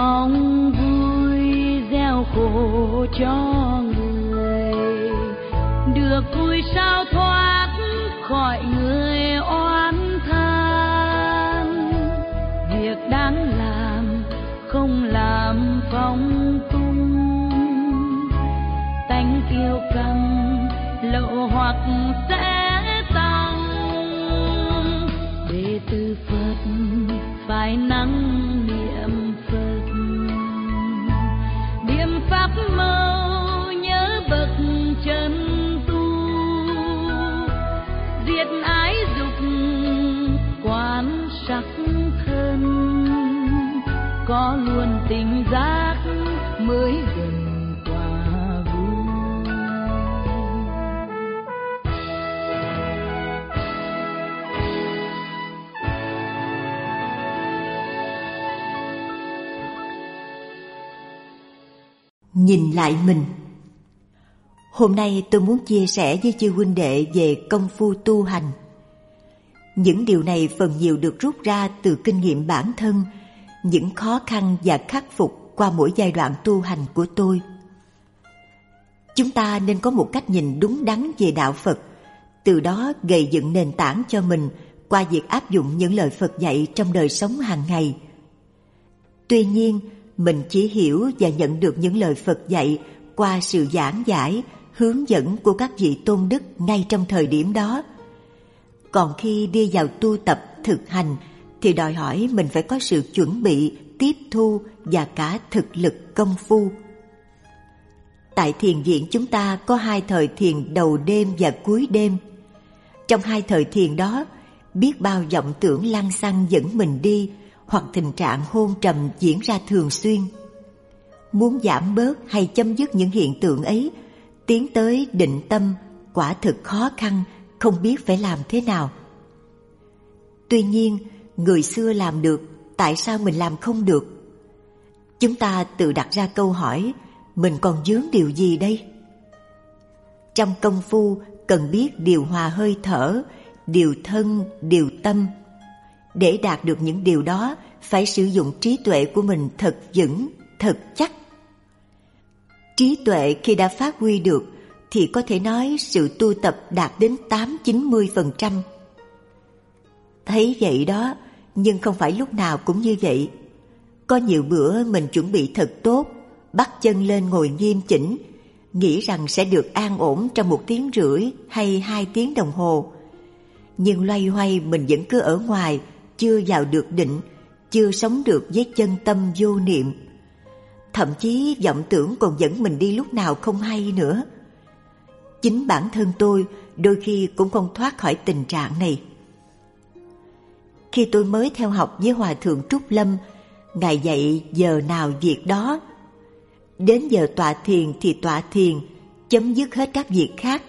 mong vui gieo khổ cho người. Được vui sao thoát khỏi người Nhìn lại mình Hôm nay tôi muốn chia sẻ với chư huynh đệ về công phu tu hành. Những điều này phần nhiều được rút ra từ kinh nghiệm bản thân, những khó khăn và khắc phục qua mỗi giai đoạn tu hành của tôi. Chúng ta nên có một cách nhìn đúng đắn về đạo Phật, từ đó gây dựng nền tảng cho mình qua việc áp dụng những lời Phật dạy trong đời sống hàng ngày. Tuy nhiên, mình chỉ hiểu và nhận được những lời Phật dạy qua sự giảng giải, hướng dẫn của các vị tôn đức ngay trong thời điểm đó. Còn khi đi vào tu tập thực hành thì đòi hỏi mình phải có sự chuẩn bị, tiếp thu và cả thực lực công phu. Tại thiền viện chúng ta có hai thời thiền đầu đêm và cuối đêm. Trong hai thời thiền đó, biết bao vọng tưởng lăng xăng dẫn mình đi hoặc tình trạng hôn trầm diễn ra thường xuyên. Muốn giảm bớt hay chấm dứt những hiện tượng ấy, tiến tới định tâm quả thực khó khăn, không biết phải làm thế nào. Tuy nhiên, người xưa làm được, tại sao mình làm không được? Chúng ta tự đặt ra câu hỏi, mình còn dướng điều gì đây? Trong công phu cần biết điều hòa hơi thở, điều thân, điều tâm. Để đạt được những điều đó, phải sử dụng trí tuệ của mình thật vững, thật chắc. Trí tuệ khi đã phát huy được thì có thể nói sự tu tập đạt đến 8-90%. Thấy vậy đó, nhưng không phải lúc nào cũng như vậy. Có nhiều bữa mình chuẩn bị thật tốt, bắt chân lên ngồi nghiêm chỉnh, nghĩ rằng sẽ được an ổn trong một tiếng rưỡi hay hai tiếng đồng hồ. Nhưng loay hoay mình vẫn cứ ở ngoài, chưa vào được định, chưa sống được với chân tâm vô niệm. Thậm chí vọng tưởng còn dẫn mình đi lúc nào không hay nữa. Chính bản thân tôi đôi khi cũng không thoát khỏi tình trạng này. Khi tôi mới theo học với Hòa Thượng Trúc Lâm, Ngài dạy giờ nào việc đó. Đến giờ tọa thiền thì tọa thiền, chấm dứt hết các việc khác.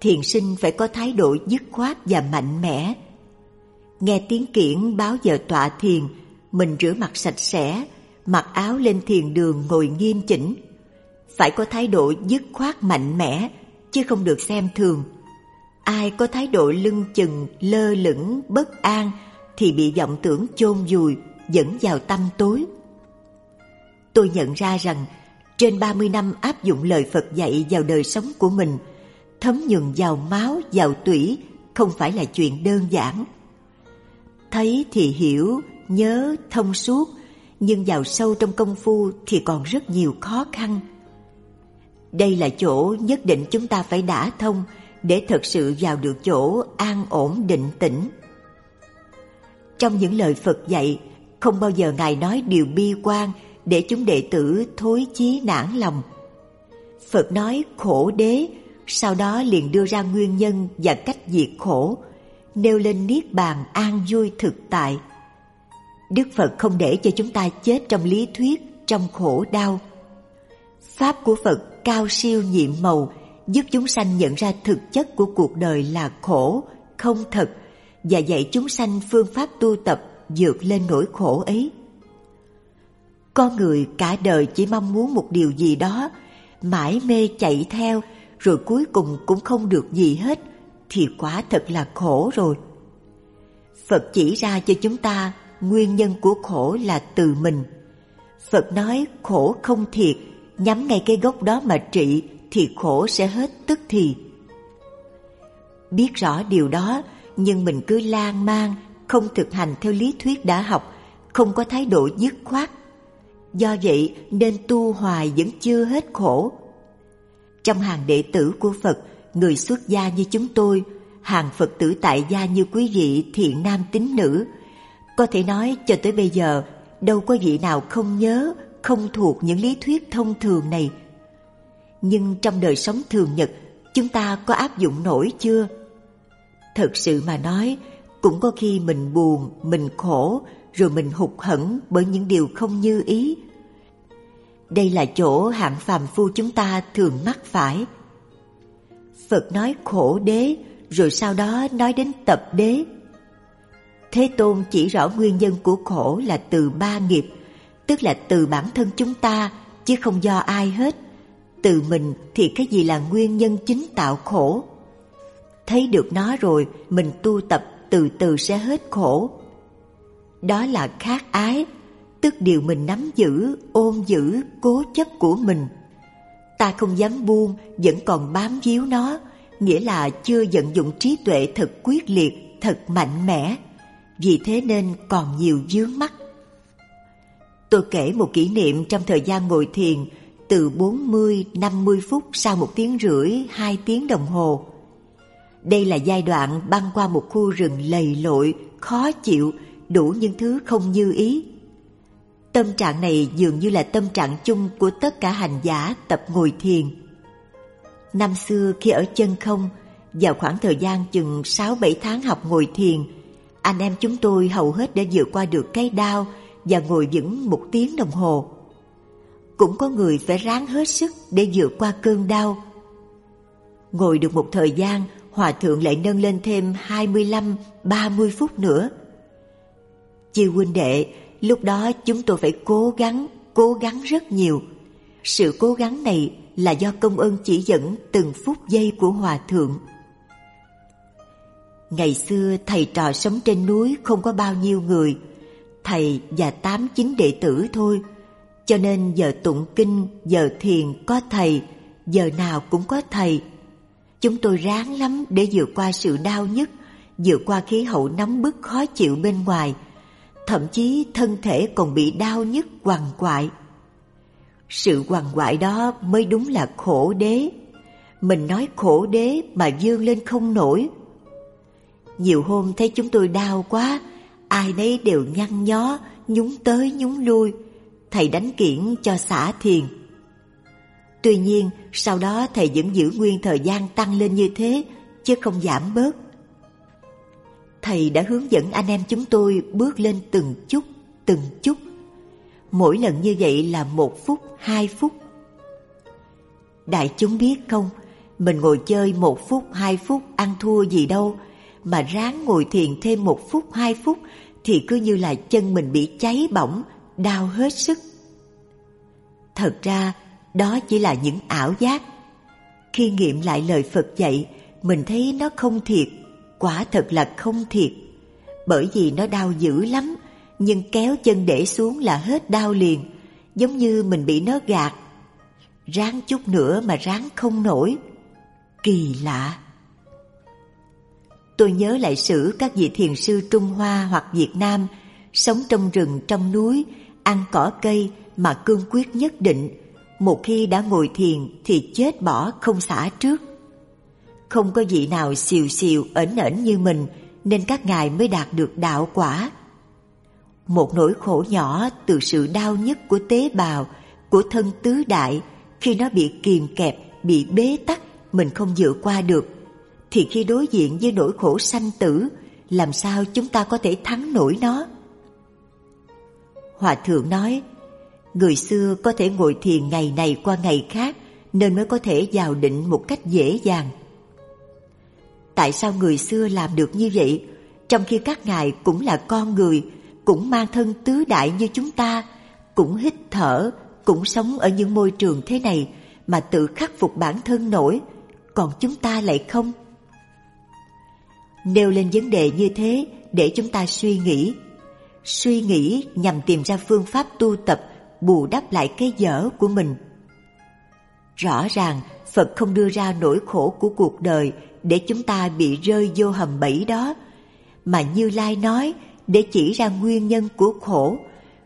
Thiền sinh phải có thái độ dứt khoát và mạnh mẽ. Nghe tiếng kiển báo giờ tọa thiền, mình rửa mặt sạch sẽ, mặc áo lên thiền đường ngồi nghiêm chỉnh. Phải có thái độ dứt khoát mạnh mẽ, chứ không được xem thường. Ai có thái độ lưng chừng, lơ lửng, bất an thì bị vọng tưởng chôn vùi, dẫn vào tâm tối. Tôi nhận ra rằng trên 30 năm áp dụng lời Phật dạy vào đời sống của mình, thấm nhuần vào máu, vào tủy không phải là chuyện đơn giản. Thấy thì hiểu, nhớ, thông suốt, nhưng vào sâu trong công phu thì còn rất nhiều khó khăn. Đây là chỗ nhất định chúng ta phải đã thông để thật sự vào được chỗ an ổn định tĩnh. Trong những lời Phật dạy, không bao giờ Ngài nói điều bi quan để chúng đệ tử thối chí nản lòng. Phật nói khổ đế, sau đó liền đưa ra nguyên nhân và cách diệt khổ, nêu lên niết bàn an vui thực tại. Đức Phật không để cho chúng ta chết trong lý thuyết, trong khổ đau. Pháp của Phật cao siêu nhiệm màu, giúp chúng sanh nhận ra thực chất của cuộc đời là khổ, không thật và dạy chúng sanh phương pháp tu tập vượt lên nỗi khổ ấy. Con người cả đời chỉ mong muốn một điều gì đó, mãi mê chạy theo, rồi cuối cùng cũng không được gì hết, thì quá thật là khổ rồi. Phật chỉ ra cho chúng ta nguyên nhân của khổ là từ mình. Phật nói khổ không thiệt, nhắm ngay cái gốc đó mà trị thì khổ sẽ hết tức thì. Biết rõ điều đó, nhưng mình cứ lan man, không thực hành theo lý thuyết đã học, không có thái độ dứt khoát. Do vậy nên tu hoài vẫn chưa hết khổ. Trong hàng đệ tử của Phật, người xuất gia như chúng tôi, hàng Phật tử tại gia như quý vị thiện nam tín nữ, có thể nói cho tới bây giờ đâu có vị nào không nhớ, không thuộc những lý thuyết thông thường này. Nhưng trong đời sống thường nhật, chúng ta có áp dụng nổi chưa? Thật sự mà nói, cũng có khi mình buồn, mình khổ, rồi mình hụt hẫng bởi những điều không như ý. Đây là chỗ hạng phàm phu chúng ta thường mắc phải. Phật nói khổ đế, rồi sau đó nói đến tập đế. Thế Tôn chỉ rõ nguyên nhân của khổ là từ ba nghiệp, tức là từ bản thân chúng ta, chứ không do ai hết. Từ mình thì cái gì là nguyên nhân chính tạo khổ? Thấy được nó rồi, mình tu tập từ từ sẽ hết khổ. Đó là khát ái, tức điều mình nắm giữ, ôm giữ, cố chấp của mình. Ta không dám buông, vẫn còn bám víu nó, nghĩa là chưa vận dụng trí tuệ thật quyết liệt, thật mạnh mẽ. Vì thế nên còn nhiều dướng mắt. Tôi kể một kỷ niệm trong thời gian ngồi thiền từ 40-50 phút sau một tiếng rưỡi, hai tiếng đồng hồ. Đây là giai đoạn băng qua một khu rừng lầy lội, khó chịu, đủ những thứ không như ý. Tâm trạng này dường như là tâm trạng chung của tất cả hành giả tập ngồi thiền. Năm xưa khi ở chân không, vào khoảng thời gian chừng 6-7 tháng học ngồi thiền, anh em chúng tôi hầu hết đã vượt qua được cái đau và ngồi vững một tiếng đồng hồ. Cũng có người phải ráng hết sức để vượt qua cơn đau. Ngồi được một thời gian, Hòa Thượng lại nâng lên thêm 25-30 phút nữa. Chư huynh đệ, lúc đó chúng tôi phải cố gắng, cố gắng rất nhiều. Sự cố gắng này là do công ơn chỉ dẫn từng phút giây của Hòa Thượng. Ngày xưa thầy trò sống trên núi không có bao nhiêu người, thầy và tám chín đệ tử thôi. Cho nên giờ tụng kinh, giờ thiền có thầy, giờ nào cũng có thầy. Chúng tôi ráng lắm để vượt qua sự đau nhức, vượt qua khí hậu nóng bức khó chịu bên ngoài, thậm chí thân thể còn bị đau nhức quằn quại. Sự quằn quại đó mới đúng là khổ đế. Mình nói khổ đế mà dương lên không nổi. Nhiều hôm thấy chúng tôi đau quá, ai nấy đều nhăn nhó, nhúng tới nhúng lui. Thầy đánh kiển cho xả thiền. Tuy nhiên, sau đó thầy vẫn giữ nguyên thời gian tăng lên như thế, chứ không giảm bớt. Thầy đã hướng dẫn anh em chúng tôi bước lên từng chút, từng chút. Mỗi lần như vậy là một phút, hai phút. Đại chúng biết không, mình ngồi chơi một phút, hai phút ăn thua gì đâu, mà ráng ngồi thiền thêm một phút, hai phút thì cứ như là chân mình bị cháy bỏng, đau hết sức. Thật ra, đó chỉ là những ảo giác. Khi nghiệm lại lời Phật dạy, mình thấy nó không thiệt, quả thật là không thiệt. Bởi vì nó đau dữ lắm, nhưng kéo chân để xuống là hết đau liền, giống như mình bị nó gạt. Ráng chút nữa mà ráng không nổi. Kỳ lạ. Tôi nhớ lại sử các vị thiền sư Trung Hoa hoặc Việt Nam sống trong rừng trong núi, ăn cỏ cây mà cương quyết nhất định một khi đã ngồi thiền thì chết bỏ không xả trước. Không có vị nào xìu xìu ẩn ẩn như mình nên các ngài mới đạt được đạo quả. Một nỗi khổ nhỏ từ sự đau nhất của tế bào, của thân tứ đại khi nó bị kìm kẹp, bị bế tắc mình không vượt qua được thì khi đối diện với nỗi khổ sanh tử làm sao chúng ta có thể thắng nổi nó? Hòa thượng nói Người xưa có thể ngồi thiền ngày này qua ngày khác nên mới có thể vào định một cách dễ dàng. Tại sao người xưa làm được như vậy trong khi các ngài cũng là con người, cũng mang thân tứ đại như chúng ta, cũng hít thở, cũng sống ở những môi trường thế này mà tự khắc phục bản thân nổi, còn chúng ta lại không? Nêu lên vấn đề như thế để chúng ta suy nghĩ. Suy nghĩ nhằm tìm ra phương pháp tu tập bù đắp lại cái dở của mình. Rõ ràng Phật không đưa ra nỗi khổ của cuộc đời để chúng ta bị rơi vô hầm bẫy đó, mà Như Lai nói để chỉ ra nguyên nhân của khổ,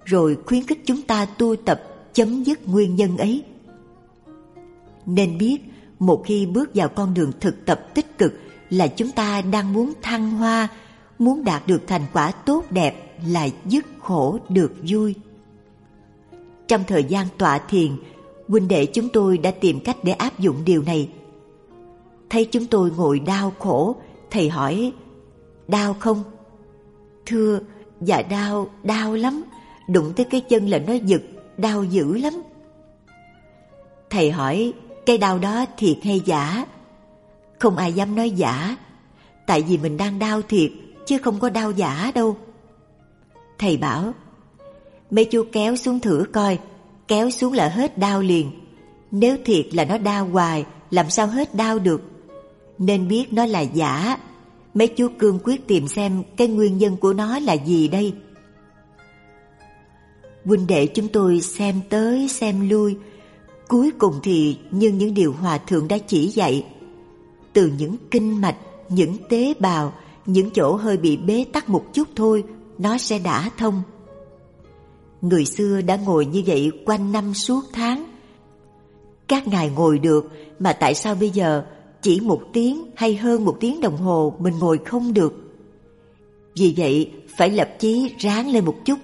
rồi khuyến khích chúng ta tu tập chấm dứt nguyên nhân ấy. Nên biết, một khi bước vào con đường thực tập tích cực là chúng ta đang muốn thăng hoa, muốn đạt được thành quả tốt đẹp là dứt khổ được vui. Trong thời gian tọa thiền, huynh đệ chúng tôi đã tìm cách để áp dụng điều này. Thấy chúng tôi ngồi đau khổ, thầy hỏi, đau không? Thưa, dạ đau, đau lắm, đụng tới cái chân là nó giật, đau dữ lắm. Thầy hỏi, cái đau đó thiệt hay giả? Không ai dám nói giả, tại vì mình đang đau thiệt, chứ không có đau giả đâu. Thầy bảo, mấy chú kéo xuống thử coi, kéo xuống là hết đau liền. Nếu thiệt là nó đau hoài, làm sao hết đau được? Nên biết nó là giả. Mấy chú cương quyết tìm xem cái nguyên nhân của nó là gì đây. Huynh đệ chúng tôi xem tới xem lui, cuối cùng thì như những điều hòa thượng đã chỉ dạy. Từ những kinh mạch, những tế bào, những chỗ hơi bị bế tắc một chút thôi, nó sẽ đã thông. Người xưa đã ngồi như vậy quanh năm suốt tháng. Các ngài ngồi được mà tại sao bây giờ chỉ một tiếng hay hơn một tiếng đồng hồ mình ngồi không được? Vì vậy phải lập chí ráng lên một chút,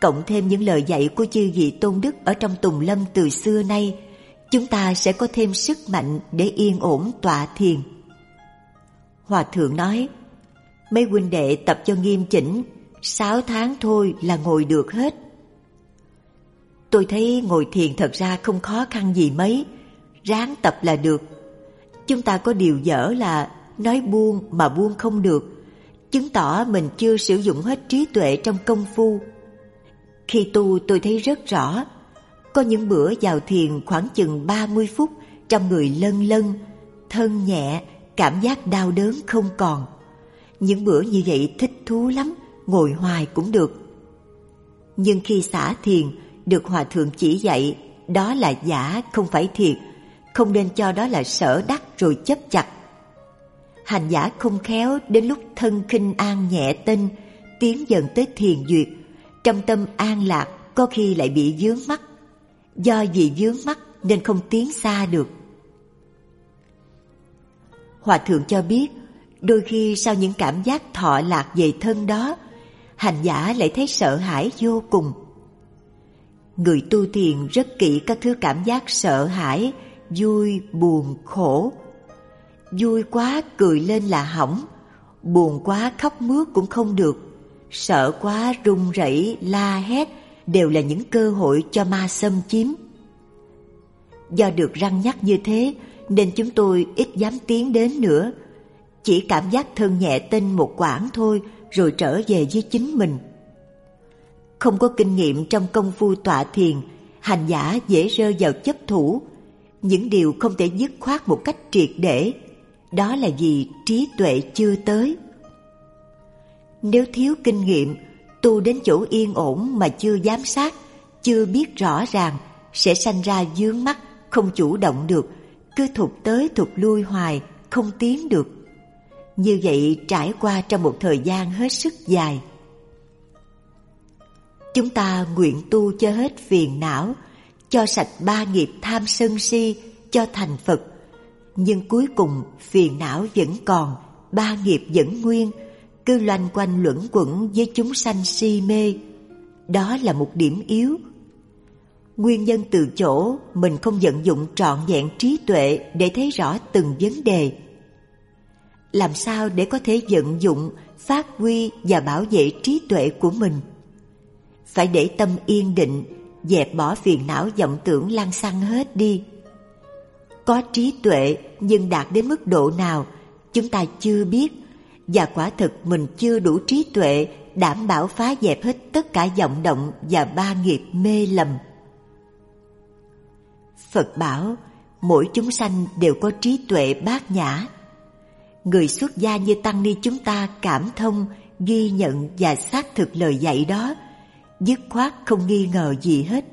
cộng thêm những lời dạy của chư vị tôn đức ở trong tùng lâm từ xưa nay, chúng ta sẽ có thêm sức mạnh để yên ổn tọa thiền. Hòa thượng nói, mấy huynh đệ tập cho nghiêm chỉnh, sáu tháng thôi là ngồi được hết. Tôi thấy ngồi thiền thật ra không khó khăn gì mấy, ráng tập là được. Chúng ta có điều dở là nói buông mà buông không được, chứng tỏ mình chưa sử dụng hết trí tuệ trong công phu. Khi tu tôi thấy rất rõ, có những bữa vào thiền khoảng chừng 30 phút trong người lân lân, thân nhẹ, cảm giác đau đớn không còn. Những bữa như vậy thích thú lắm, ngồi hoài cũng được. Nhưng khi xả thiền, được Hòa Thượng chỉ dạy đó là giả không phải thiệt, không nên cho đó là sở đắc rồi chấp chặt. Hành giả không khéo đến lúc thân khinh an nhẹ tinh, tiến dần tới thiền duyệt, trong tâm an lạc có khi lại bị dướng mắt. Do vì dướng mắt nên không tiến xa được. Hòa Thượng cho biết, đôi khi sau những cảm giác thọ lạc về thân đó, hành giả lại thấy sợ hãi vô cùng Người tu thiền rất kỹ các thứ cảm giác sợ hãi, vui, buồn, khổ. Vui quá cười lên là hỏng, buồn quá khóc mướt cũng không được, sợ quá run rẩy, la hét đều là những cơ hội cho ma xâm chiếm. Do được răng nhắc như thế nên chúng tôi ít dám tiến đến nữa, chỉ cảm giác thân nhẹ tinh một quãng thôi rồi trở về với chính mình. Không có kinh nghiệm trong công phu tọa thiền, hành giả dễ rơi vào chấp thủ. Những điều không thể dứt khoát một cách triệt để, đó là vì trí tuệ chưa tới. Nếu thiếu kinh nghiệm, tu đến chỗ yên ổn mà chưa giám sát, chưa biết rõ ràng, sẽ sanh ra dướng mắt, không chủ động được, cứ thụt tới thụt lui hoài, không tiến được. Như vậy trải qua trong một thời gian hết sức dài, Chúng ta nguyện tu cho hết phiền não, cho sạch ba nghiệp tham sân si, cho thành Phật. Nhưng cuối cùng phiền não vẫn còn, ba nghiệp vẫn nguyên, cứ loanh quanh luẩn quẩn với chúng sanh si mê. Đó là một điểm yếu. Nguyên nhân từ chỗ mình không vận dụng trọn vẹn trí tuệ để thấy rõ từng vấn đề. Làm sao để có thể vận dụng, phát huy và bảo vệ trí tuệ của mình? phải để tâm yên định, dẹp bỏ phiền não vọng tưởng lan xăng hết đi. Có trí tuệ nhưng đạt đến mức độ nào chúng ta chưa biết và quả thực mình chưa đủ trí tuệ đảm bảo phá dẹp hết tất cả vọng động và ba nghiệp mê lầm. Phật bảo mỗi chúng sanh đều có trí tuệ bát nhã. Người xuất gia như Tăng Ni chúng ta cảm thông, ghi nhận và xác thực lời dạy đó dứt khoát không nghi ngờ gì hết.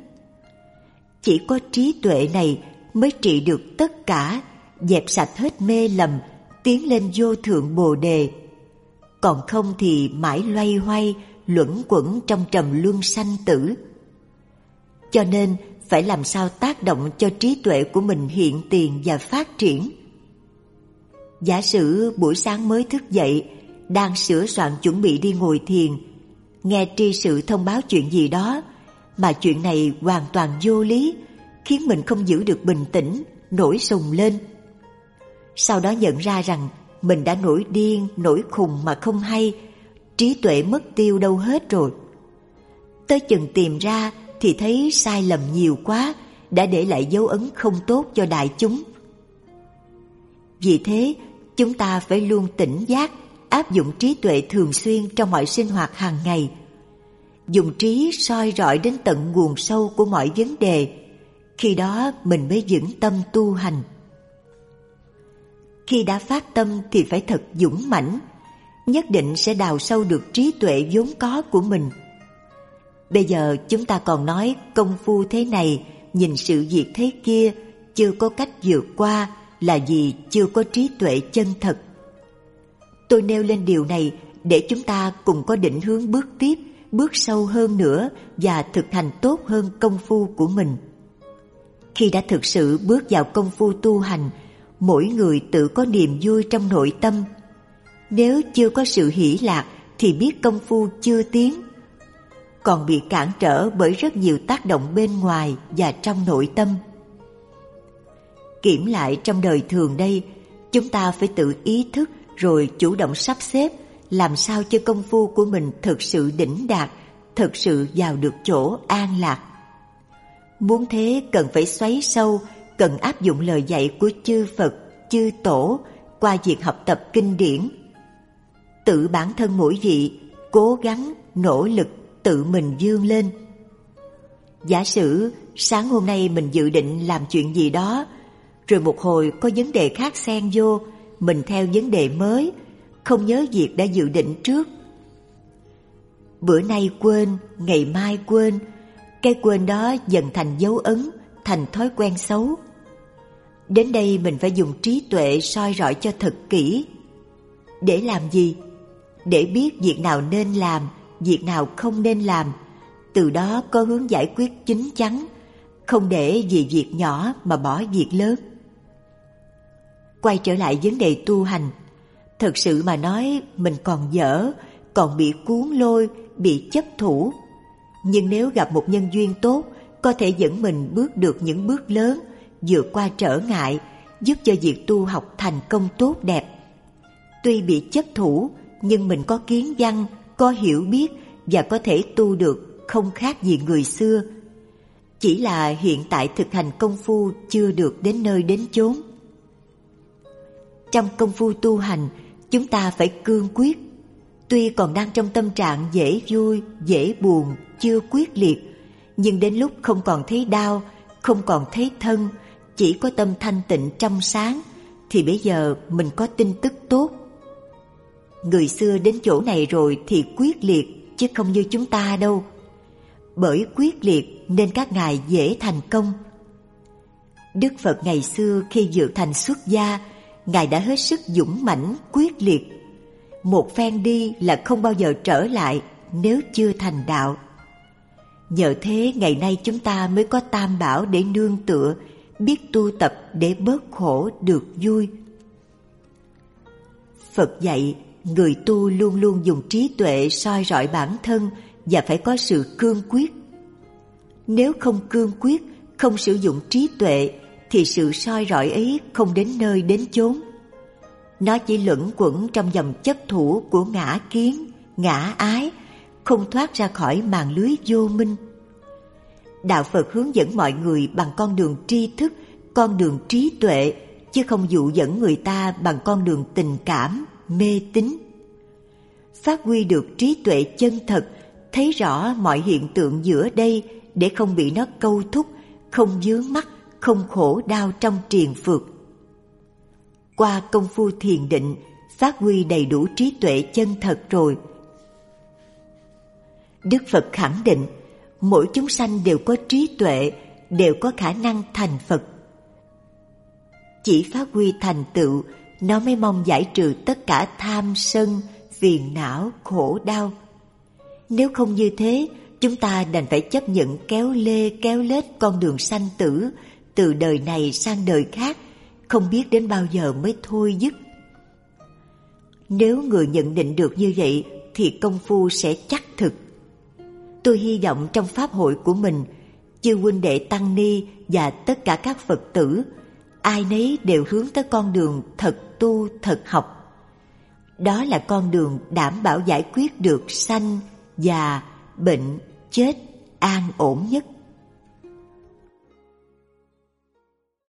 Chỉ có trí tuệ này mới trị được tất cả, dẹp sạch hết mê lầm, tiến lên vô thượng bồ đề. Còn không thì mãi loay hoay, luẩn quẩn trong trầm luân sanh tử. Cho nên phải làm sao tác động cho trí tuệ của mình hiện tiền và phát triển. Giả sử buổi sáng mới thức dậy, đang sửa soạn chuẩn bị đi ngồi thiền, nghe tri sự thông báo chuyện gì đó, mà chuyện này hoàn toàn vô lý, khiến mình không giữ được bình tĩnh, nổi sùng lên. Sau đó nhận ra rằng mình đã nổi điên, nổi khùng mà không hay, trí tuệ mất tiêu đâu hết rồi. Tới chừng tìm ra thì thấy sai lầm nhiều quá, đã để lại dấu ấn không tốt cho đại chúng. Vì thế, chúng ta phải luôn tỉnh giác, áp dụng trí tuệ thường xuyên trong mọi sinh hoạt hàng ngày. Dùng trí soi rọi đến tận nguồn sâu của mọi vấn đề, khi đó mình mới vững tâm tu hành. Khi đã phát tâm thì phải thật dũng mãnh, nhất định sẽ đào sâu được trí tuệ vốn có của mình. Bây giờ chúng ta còn nói công phu thế này, nhìn sự việc thế kia, chưa có cách vượt qua là vì chưa có trí tuệ chân thật. Tôi nêu lên điều này để chúng ta cùng có định hướng bước tiếp, bước sâu hơn nữa và thực hành tốt hơn công phu của mình. Khi đã thực sự bước vào công phu tu hành, mỗi người tự có niềm vui trong nội tâm. Nếu chưa có sự hỷ lạc thì biết công phu chưa tiến, còn bị cản trở bởi rất nhiều tác động bên ngoài và trong nội tâm. Kiểm lại trong đời thường đây, chúng ta phải tự ý thức rồi chủ động sắp xếp làm sao cho công phu của mình thực sự đỉnh đạt, thực sự vào được chỗ an lạc. Muốn thế cần phải xoáy sâu, cần áp dụng lời dạy của chư Phật, chư Tổ qua việc học tập kinh điển. Tự bản thân mỗi vị, cố gắng, nỗ lực tự mình dương lên. Giả sử sáng hôm nay mình dự định làm chuyện gì đó, rồi một hồi có vấn đề khác xen vô, mình theo vấn đề mới, không nhớ việc đã dự định trước. Bữa nay quên, ngày mai quên, cái quên đó dần thành dấu ấn, thành thói quen xấu. Đến đây mình phải dùng trí tuệ soi rọi cho thật kỹ. Để làm gì? Để biết việc nào nên làm, việc nào không nên làm, từ đó có hướng giải quyết chính chắn, không để vì việc nhỏ mà bỏ việc lớn. Quay trở lại vấn đề tu hành, thật sự mà nói mình còn dở, còn bị cuốn lôi, bị chấp thủ. Nhưng nếu gặp một nhân duyên tốt, có thể dẫn mình bước được những bước lớn, vượt qua trở ngại, giúp cho việc tu học thành công tốt đẹp. Tuy bị chấp thủ, nhưng mình có kiến văn, có hiểu biết và có thể tu được không khác gì người xưa. Chỉ là hiện tại thực hành công phu chưa được đến nơi đến chốn. Trong công phu tu hành, chúng ta phải cương quyết. Tuy còn đang trong tâm trạng dễ vui, dễ buồn, chưa quyết liệt, nhưng đến lúc không còn thấy đau, không còn thấy thân, chỉ có tâm thanh tịnh trong sáng, thì bây giờ mình có tin tức tốt. Người xưa đến chỗ này rồi thì quyết liệt, chứ không như chúng ta đâu. Bởi quyết liệt nên các ngài dễ thành công. Đức Phật ngày xưa khi dự thành xuất gia, ngài đã hết sức dũng mãnh, quyết liệt. Một phen đi là không bao giờ trở lại nếu chưa thành đạo. Nhờ thế ngày nay chúng ta mới có tam bảo để nương tựa, biết tu tập để bớt khổ được vui. Phật dạy người tu luôn luôn dùng trí tuệ soi rọi bản thân và phải có sự cương quyết. Nếu không cương quyết, không sử dụng trí tuệ thì sự soi rọi ấy không đến nơi đến chốn. Nó chỉ luẩn quẩn trong dòng chấp thủ của ngã kiến, ngã ái, không thoát ra khỏi màn lưới vô minh. Đạo Phật hướng dẫn mọi người bằng con đường tri thức, con đường trí tuệ, chứ không dụ dẫn người ta bằng con đường tình cảm, mê tín. Phát huy được trí tuệ chân thật, thấy rõ mọi hiện tượng giữa đây để không bị nó câu thúc, không dướng mắt, không khổ đau trong triền phượt. Qua công phu thiền định, phát huy đầy đủ trí tuệ chân thật rồi. Đức Phật khẳng định, mỗi chúng sanh đều có trí tuệ, đều có khả năng thành Phật. Chỉ phát huy thành tựu, nó mới mong giải trừ tất cả tham sân, phiền não, khổ đau. Nếu không như thế, chúng ta đành phải chấp nhận kéo lê kéo lết con đường sanh tử từ đời này sang đời khác, không biết đến bao giờ mới thôi dứt. Nếu người nhận định được như vậy thì công phu sẽ chắc thực. Tôi hy vọng trong pháp hội của mình, chư huynh đệ tăng ni và tất cả các Phật tử, ai nấy đều hướng tới con đường thật tu thật học. Đó là con đường đảm bảo giải quyết được sanh, già, bệnh, chết an ổn nhất.